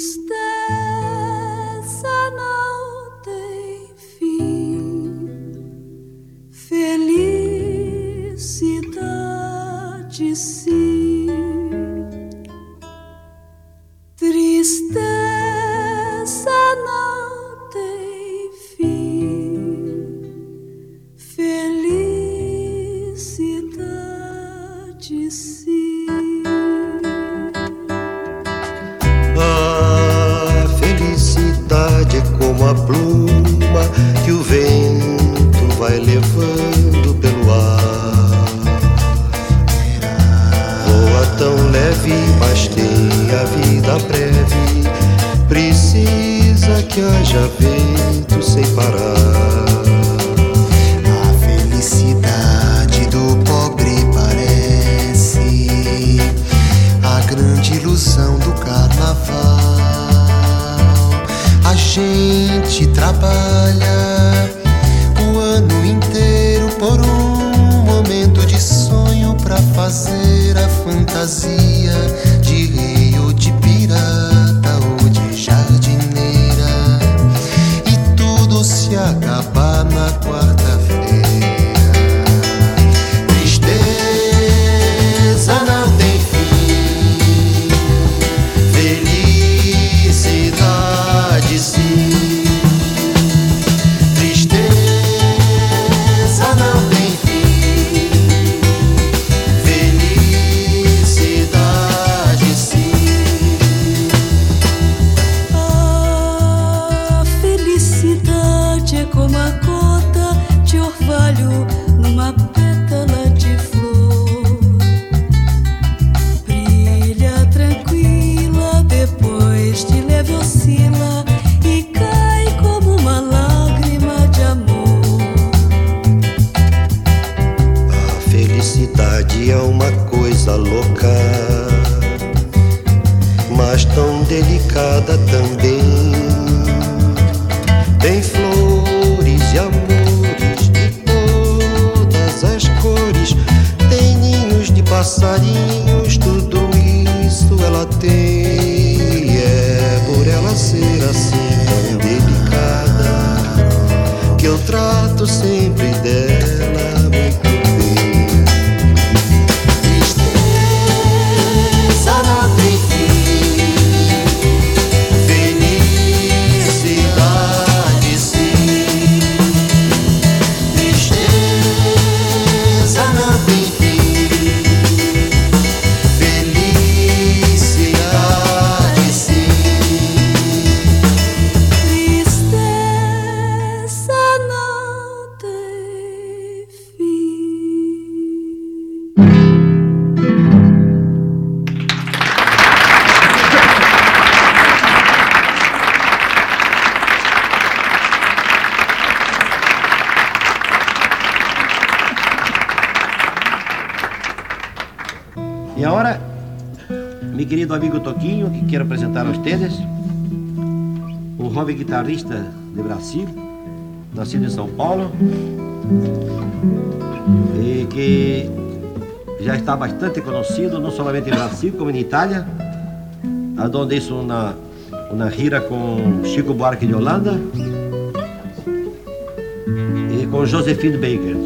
tristeza não tem fim, felicidade sim. saída breve. Precisa que haja vento sem parar. A felicidade do pobre parece a grande ilusão do carnaval. A gente trabalha o ano inteiro por um momento de sonho pra fazer a fantasia de rir. cabana com a mas tão delicada também. Tem flores e amores de todas as cores, tem ninhos de passarinhos, tudo isso ela tem. E é por ela ser assim tão delicada que eu trato sempre querido amigo Toquinho, que quero apresentar a vocês. Um jovem guitarrista de Brasil, nascido em São Paulo, e que já está bastante conhecido, não somente em Brasil, como em Itália, onde hizo uma, uma gira com Chico Buarque de Holanda e com Josephine Baker.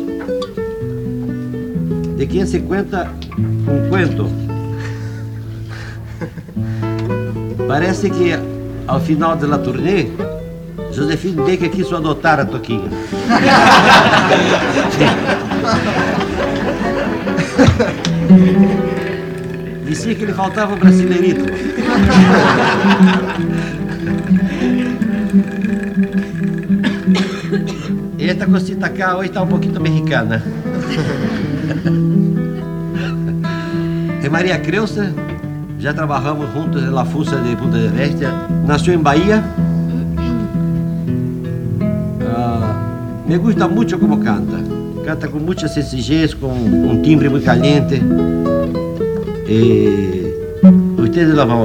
De quem se conta um cuento Parece que ao final da turnê, Josefine Baker quis adotar a Toquinha. Dizia que lhe faltava um brasileirito. Esta cosita cá hoje está um pouquinho mexicana. É Maria Creusa já trabalhamos juntos na Fusa de Punta del Este. Nasceu em Bahia. Uh, me gusta muito como canta. Canta com muita sencillez, com um timbre muito caliente. E ustedes la vão